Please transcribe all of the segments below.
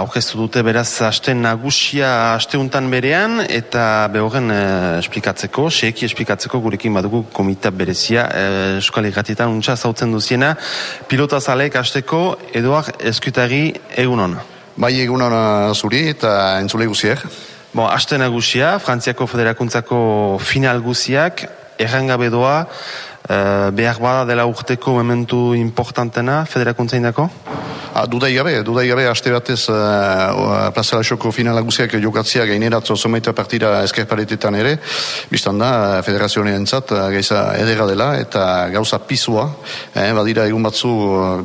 Aurkeztu dute beraz aste nagusia asteuntan berean eta behoren e, esplikatzeko, seki esplikatzeko gurekin badugu komita berezia e, eskali gatietan untsa zautzen duziena pilota zalek asteko edoak eskutari egunon. Bai egunon uh, zuri eta entzule guziek. Bon, aste nagusia, Frantziako Federakuntzako final guziak, errangabe doa, e, behar bada dela urteko momentu importantena Federakuntza indako? Ah, dudai gabe, dudai gabe, aste batez uh, plazara xoko finala guziak jokatzia gaineratzo zomeita partira eskerparetetan ere, biztan da, federazioen entzat, gaiza edera dela, eta gauza pizua, eh, badira egun batzu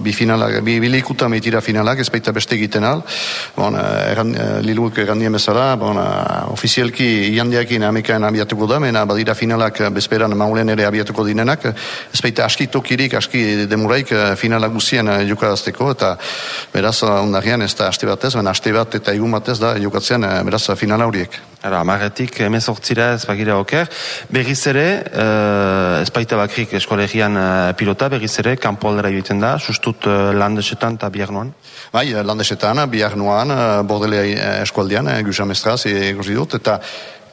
bi finalak, bi bilikuta meitira finalak, ez baita beste egiten al, bon, erran, liluek errandien bezala, bon, ofizielki iandiakin amekan abiatuko da, mena badira finalak bezperan maulen ere abiatuko dinenak, ez baita aski tokirik, aski demuraik finalak guzien jokadazteko, eta beraz, ondarian ez da aste batez, baina aste bat eta egun batez da jokatzean eh, beraz finala horiek. Ara, amaretik emezortzira ez bagira oker. Berriz ere, uh, ez baita bakrik eskolegian uh, pilota, berriz ere, kanpo aldera joiten da, sustut uh, landesetan eta bihar? Bai, landesetan, bihar nuan, uh, bordelea eskualdean, uh, gusamestraz, egosi dut, eta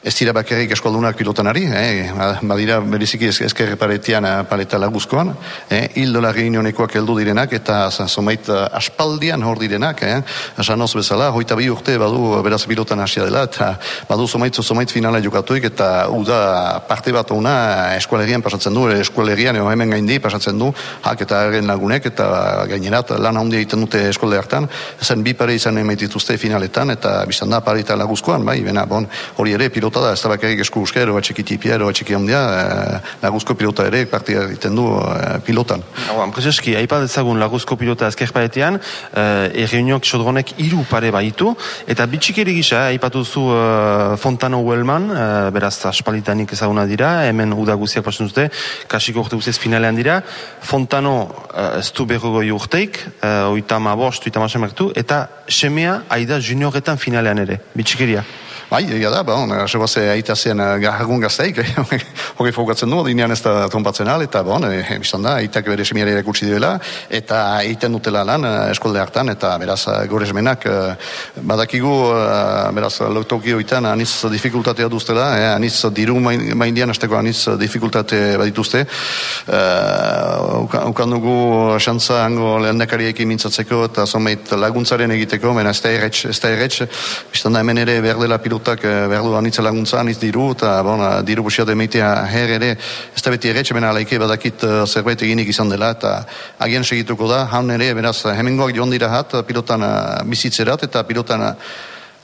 ez dira bakarrik eskoldunak pilotanari, eh? badira beriziki ezker paretian eh, paleta laguzkoan, eh? hildo la reunionekoak heldu direnak, eta zomait eh, aspaldian hor direnak, eh? esan bezala, hoita bi urte badu beraz pilotan hasia dela, eta badu zomait zomait finala jokatuik, eta uda parte bat ona eskualerian pasatzen du, eskualerian eo hemen gaindi pasatzen du, hak eta erren lagunek, eta gainerat lan handia egiten dute eskole hartan, zen bi pare izan emetituzte finaletan, eta biztan da pareta laguzkoan, bai, bena, bon, hori ere pilota pilota da, ez da bakarrik esku uske, ero batxiki tipia, ero batxiki handia, e, laguzko pilota ere, partia egiten du e, pilotan. Hau, Amprezeski, haipa dezagun laguzko pilota ezker paetean, e, erreuniok sodronek iru pare baitu, eta bitxikeri gisa, haipatu zu e, Fontano Wellman, e, beraz aspalitanik ezaguna dira, hemen udaguziak pasen dute, kasiko urte guztiaz finalean dira, Fontano e, ez du berrogoi urteik, e, oitama bost, oitama semertu, eta semea aida junioretan finalean ere, bitxikeria. Bai, egia da, bon, sebo ze aita zen uh, garragun gazteik, hori fokatzen du, dinean ez da trompatzen al, eta bon, e, biztan da, aitak bere semiare erakutsi duela, eta egiten dutela lan eskolde hartan, eta beraz, gore esmenak, badakigu, beraz, lotoki hoitan, aniz dificultatea duztela, eh, aniz diru maindian azteko aniz dificultate badituzte, uh, ukan dugu xantza hango lehendakariek mintzatzeko, eta zomeit laguntzaren egiteko, mena ez da erretx, ez da erretx, biztan da hemen ere behar dela pilotak eh, behar du anitza laguntza, anitz diru, eta bon, eh, diru busia demeitea her ere, ez da beti erretxe, bena alaike badakit uh, zerbait eginik izan dela, eta agian segituko da, haun ere, beraz, hemengoak joan dira hat, pilotan uh, bizitzerat, eta pilotan uh,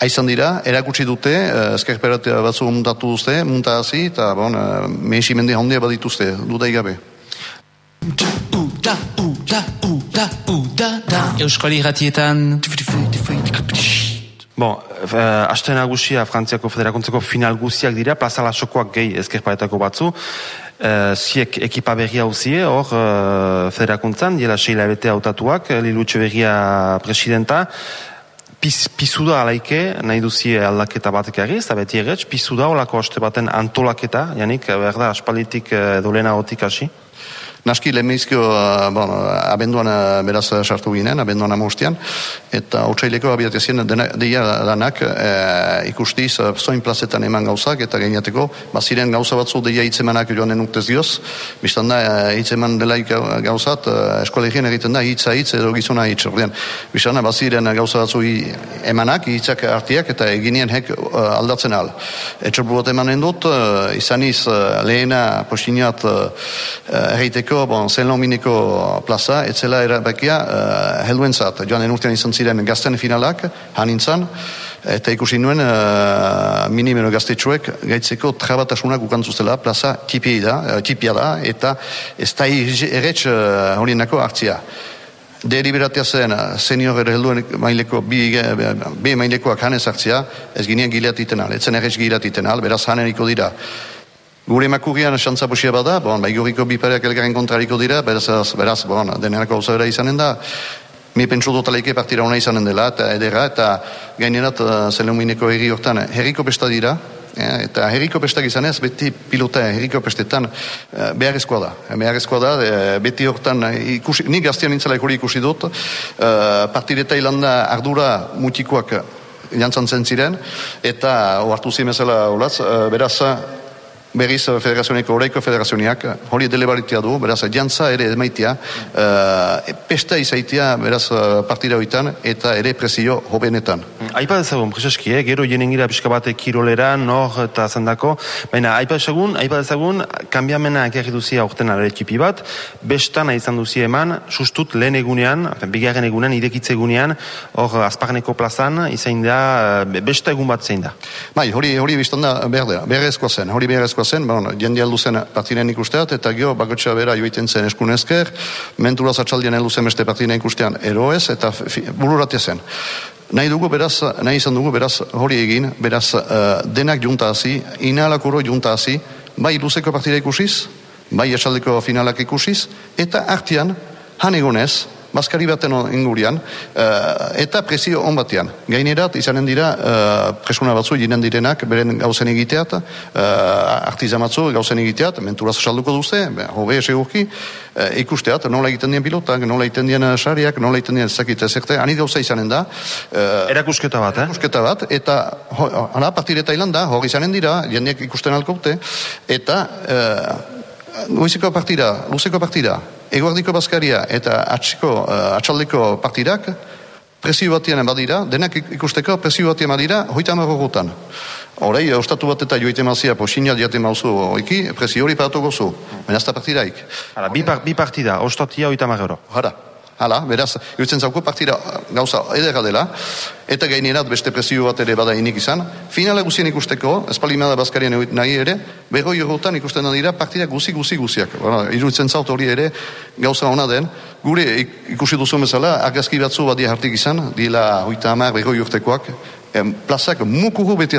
Aizan dira, erakutsi dute, uh, ezkerperatea batzu muntatu duzte, muntazi, eta bon, uh, mehesi mende handia badituzte, duda igabe. Euskal Iratietan Bon, uh, aste nagusia Frantziako Federakuntzeko final guziak dira, plazala sokoak gehi ezkerpaetako batzu. Uh, ziek ekipa berria uzie, hor uh, federakuntzan, diela seila ebete autatuak, Lilutxe berria presidenta, Piz, pizuda alaike, nahi duzie aldaketa batek egin, ez da beti egetz, pizuda olako aste baten antolaketa, janik, berda, aspalitik dolena otik hasi? Naski lehenbizkio, uh, bon, abenduan uh, beraz uh, sartu ginen, abenduan amostian, eta otsaileko abiatezien deia lanak e, ikustiz zoin plazetan eman gauzak, eta gainateko, baziren gauza batzu deia hitzemanak joan enutez dioz, biztan da, hitzeman delaik gauzat, eskolegien egiten da, hitza hitz edo gizona hitz, ordean, biztan da, baziren gauza batzu emanak, hitzak artiak, eta eginien hek aldatzen al. Etxerbu bat emanen dut, izaniz lehena postiniat erreiteko Mineko, bon, zen Mineko plaza, etzela erabakia uh, helduen zat. Joan enurtean izan ziren gazten finalak, hanintzan, eta ikusi nuen uh, minimero gaztetxuek gaitzeko trabatasunak ukantzuztela plaza tipia da, uh, tipia da eta ez da erretx uh, hori nako hartzia. Deliberatia zen, senior ere helduen maileko, bi, bi mailekoak hanez hartzia, ez ginean gileatiten al, etzen erretx gileatiten al, beraz haneriko dira. Gure makurrian xantza busia bada, bon, bai guriko bipareak elgaren kontrariko dira, beraz, beraz bon, denerako zaura izanen da, mi pentsu dutaleike partira ona izanen dela, eta edera, eta gainerat, uh, zelemineko herri hortan, herriko besta dira, Eh, eta herriko pestak izan ez, beti pilota herriko pestetan eh, beharrezkoa da. Eh, beharrezkoa da, eh, beti hortan eh, ikusi, nik gaztian nintzela hori ikusi dut, eh, partireta ilanda ardura mutikoak jantzan zen ziren, eta oartu zimezela olatz, eh, beraz, berriz federazioneko, oraiko federazioniak, hori delebaritia du, beraz, jantza ere emaitia, uh, pesta izaitia, beraz, partida hoitan, eta ere presio hobenetan. Aipa dezagun, prezeski, eh? gero jenengira pixka bate kirolera, nor eta zendako, baina aipa dezagun, aipa dezagun, kambiamena ekarri duzia aurten ere txipi bat, bestan izan duzia eman, sustut lehen egunean, bigarren egunean, irekitze egunean, hor azparneko plazan, izain da, besta egun bat zein da. Bai, hori, hori biztan da, berde, berrezkoa zen, hori berrezkoa zen, bon, jende aldu zen partinen ikusteat, eta gio bakotxa bera joiten zen eskunezker, menturaz atxaldien aldu zen beste partinen ikustean eroez, eta bururatia zen. Nahi dugu beraz, nahi izan dugu beraz hori egin, beraz uh, denak junta hazi, inalakuro junta bai luzeko partida ikusiz, bai esaldeko finalak ikusiz, eta artian, han egonez, Baskari baten ingurian, uh, eta presio on batean. Gainerat, izanen dira, uh, presuna batzu jinen direnak, beren gauzen egiteat, uh, artizan batzu gauzen egiteat, menturaz salduko duze, hobe esegurki, ikusteat, nola egiten dien pilotak, nola egiten dien sariak, nola egiten dien zakite zerte, ani gauza izanen da. Erakusketa bat, eh? Erakusketa bat, eta hala partireta ilan da, hori izanen dira, jendeak ikusten alkote, eta goizeko partida, luzeko partida, eguardiko bazkaria eta atxiko, uh, atxaldeko partidak, presio batian badira, denak ikusteko presio batian badira, hoita marrogutan. Horei, ostatu bat eta joite mazia, posinat jate mauzu, oiki, presio hori paratu gozu, baina ez da partidaik. Hala, bi, par, bi partida, ostatia hoita marrero. Hara. Hala, beraz, jutzen zauko partida gauza edera dela, eta gainerat beste presio bat ere bada inik izan. Finala guzien ikusteko, espalimada bazkarien nahi ere, berroi eurotan ikusten dira partida guzi guzi guziak. Bueno, iruditzen zaut hori ere gauza hona den. Gure ikusi duzu bezala, agazki batzu badia hartik izan, dila hoita amar berroi urtekoak, plazak mukuru beti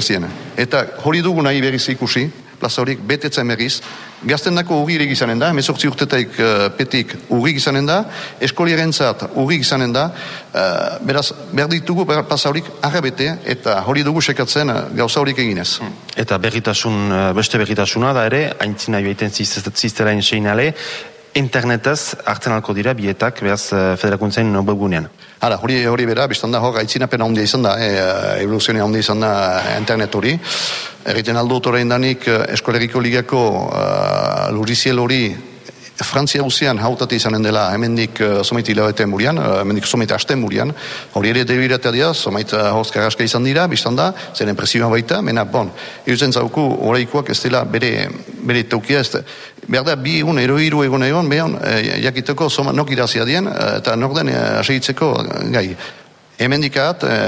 Eta hori dugu nahi berriz ikusi, plaza horiek betetzen berriz, gazten dako izanen da, mezortzi urtetaik uh, petik urri izanen da, eskoliaren zat urri izanen da, uh, beraz, behar ditugu plaza horiek arrebete, eta hori dugu sekatzen uh, gauza horiek eginez. Eta berritasun, beste berritasuna da ere, haintzina joaiten zizterain seinale, internetez hartzen alko dira bietak, behaz, federakuntzain webgunean. Hala, hori hori bera, biztan da, hor, aitzinapen handia izan da, e, evoluzioa handia izan da internet hori. Erriten aldo torein danik, eskolegiko ligako uh, luriziel hori Frantzia guzian hautate izanen dela hemendik uh, somait hilabete murian, uh, hemendik somait aste murian, hori ere debiratea dira, somait uh, horzka izan dira, biztan da, zen presioa baita, mena, bon, iruzen zauku horreikoak ez dela bere, bere taukia, ez behar da, bi egun, ero iru egun egon, behon, uh, jakiteko soma nok irazia dien, eta nok den uh, gai. Hemendikat, e,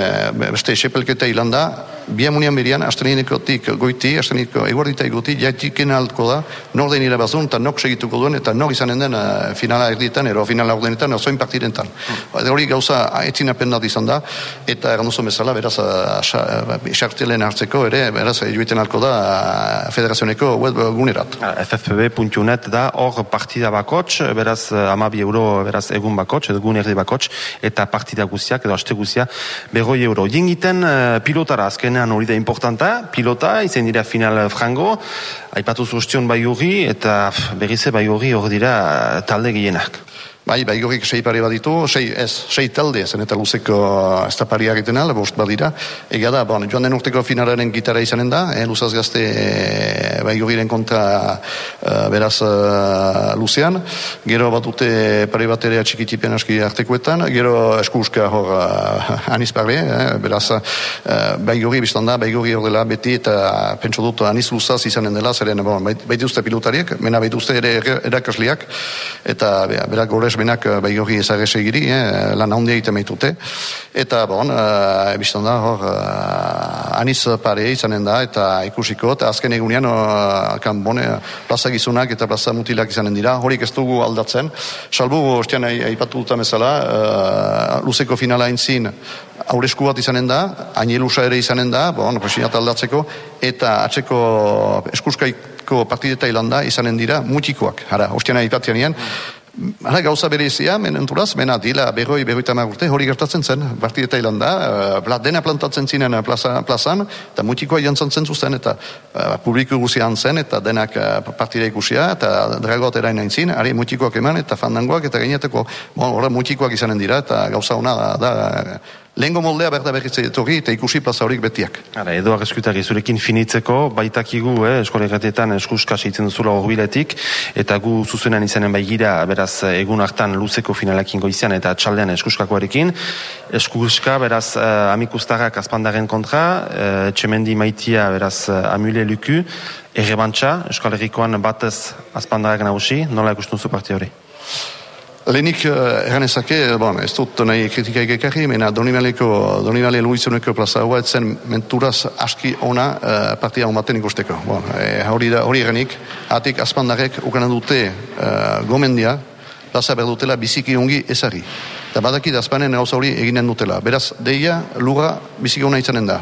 beste esepelketa ilan da, biamunian berian, astenenekotik goiti, asteneneko eguardita eguti, jatiken altko da, nor den irabazun, eta nok segituko duen, eta nok izanen den uh, finala erdietan, ero finala ordenetan, osoin partidentan. Mm. Hori gauza, etzin apendat izan da, eta erranduzo bezala, beraz, esartelen uh, hartzeko, ere, beraz, joiten altko da, uh, federazioneko web gunerat. FFB.net da, hor partida bakots, beraz, amabi euro, beraz, egun bakots, edo erdi bakots, eta partida guziak, edo aste guzia, berroi euro. Jengiten uh, pilotara azkenean hori da importanta, pilota, izen dira final frango, aipatu zuztion bai hori, eta berrize bai hori hori dira talde gehienak. Bai, bai, gorik sei pare baditu, sei, ez, sei talde, zen eta luzeko ez da pari egiten ala, bost badira. Ega da, bon, joan den urteko finalaren gitara izanen da, eh, luzaz gazte, eh, bai, goriren kontra uh, beraz uh, luzean. Gero bat dute pare bat ere atxikitipen aski artekoetan, gero eskuska hor uh, aniz eh, beraz, uh, bai gori biztan da, bai gori hor dela beti, eta pentsu dut aniz luzaz izanen dela, zeren, bon, bai, pilotariek, mena bai ere erakasliak, eta berak gores benak eh, bai hori ezagese giri, eh, lan handia egiten maitute. Eta, bon, uh, ebistan da, hor, uh, aniz pare izanen da, eta ikusiko, eta azken egunean, uh, kan, bone, plaza gizunak eta plaza mutilak izanen dira, horik ez dugu aldatzen. Salbu, ostian, aipatu dut amezala, uh, luzeko finala intzin, auresku bat izanen da, ainelusa ere izanen da, bon, presinat aldatzeko, eta atzeko eskuskaiko partideta ilanda izanen dira mutikoak. Hara, ostian aipatzean Hala gauza berezia, menenturaz, mena dila berroi, berroi tamar urte, hori gertatzen zen, partideta hilanda, uh, dena plantatzen zinen plaza, plazan, eta mutikoa jantzan zen zuzen, eta uh, publiku guzian zen, eta denak uh, partida ikusia, eta dragot erain aintzin, ari mutikoak eman, eta fandangoak, eta gaineteko, bon, horre mutikoak izanen dira, eta gauza hona da, da Lehengo moldea berda berritze etorri eta ikusi plaza horik betiak. Ara, edo ageskutari zurekin finitzeko, baitakigu, eh, eskolegatetan eskuska seitzen duzula horbiletik, eta gu zuzenan izanen bai gira, beraz, egun hartan luzeko finalekin goizian eta txaldean eskuskakoarekin. Eskuska, beraz, eh, amikustarrak azpandaren kontra, eh, txemendi maitia, beraz, eh, amule luku, errebantxa, eskolerikoan batez azpandarrak nagusi, nola ikusten zu parti hori? Lehenik, uh, erran ezake, bon, ez dut nahi kritika egekarri, mena Donimaleko, Donimale Luizuneko plaza hau etzen menturaz aski ona uh, partia honbaten ikusteko. Bon, e, hori, da, hori erranik, atik azpandarek ukanan dute uh, gomendia, plaza berdutela biziki ongi ezari. Eta badakit azpanen gauza hori eginen dutela. Beraz, deia, lura biziki ona izanen da.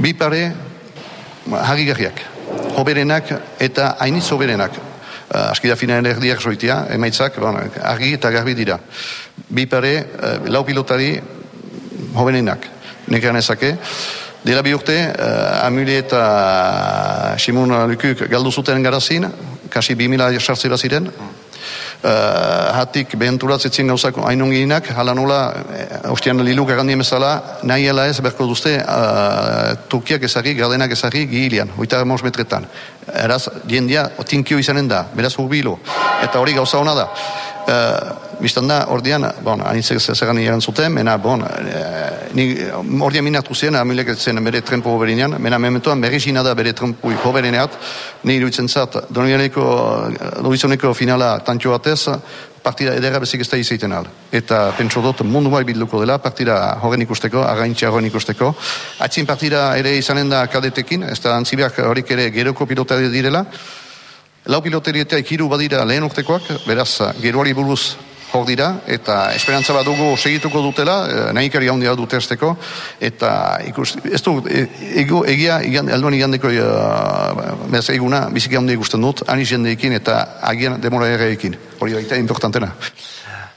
Bi pare, harri garriak. Hoberenak eta hainitz hoberenak askida finaren erdiak soitia, emaitzak, bon, argi eta garbi dira. Bi pare, uh, lau pilotari hobenenak, nekean ezake. Dela bi urte, uh, Amule eta Simun Lukuk galdu zuten garazin, kasi 2000 sartzera ziren, uh, hatik behenturatzen gauzako ainonginak, hala nola, uh, ostian lilu garandi emezala, nahi ez berko duzte uh, Turkiak ezagik, gardenak ezagik, gihilian, oita metretan. Eraz, diendia, otinkio izanen da, beraz urbilo, eta hori gauza hona da. Uh, Bistan da, ordean, bon, anitzek zezagan egan zuten, mena, bon, e, ni, ordean minatu zen, amilek zen bere trempo hoberinean, mena mementoan berri da bere trempo hoberineat, ni iruditzen zat, donibioneko finala tantio batez, partida edera bezik ez da izaiten al. Eta pentsu dut mundu bai bilduko dela, partida horren ikusteko, againtxea horren ikusteko. Atzin partida ere izanen da kadetekin, ez da antzibiak horik ere geroko pilota direla. Lau piloterieteak hiru badira lehen urtekoak, beraz, geroari buruz hor dira, eta esperantza bat dugu segituko dutela, e, nahi handia dute esteko, eta ikus, ez du, e, ego, egia, igan, alduan igandeko e, bez eguna, biziki handia ikusten dut, ani jendeekin eta agian demora ereekin. Hori baita importantena.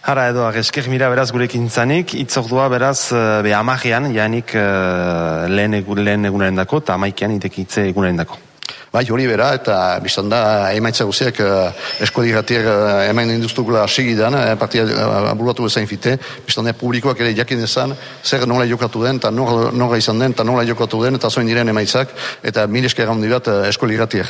Hara edo, esker mira beraz gurekin zanik, itzordua beraz e, be amajean, janik uh, lehen, egunaren dako, eta amaikean itekitze egunaren dako. Bai, hori bera, eta biztan da, emaitza guziak uh, eskodi gatiak uh, emain induztukula asigidan, uh, partia uh, buratu bezain fite, biztan da, publikoak ere jakin ezan, zer nola jokatu den, eta nola izan den, eta nola jokatu den, eta zoin diren emaitzak, eta mil esker handi bat eskoli gatiak.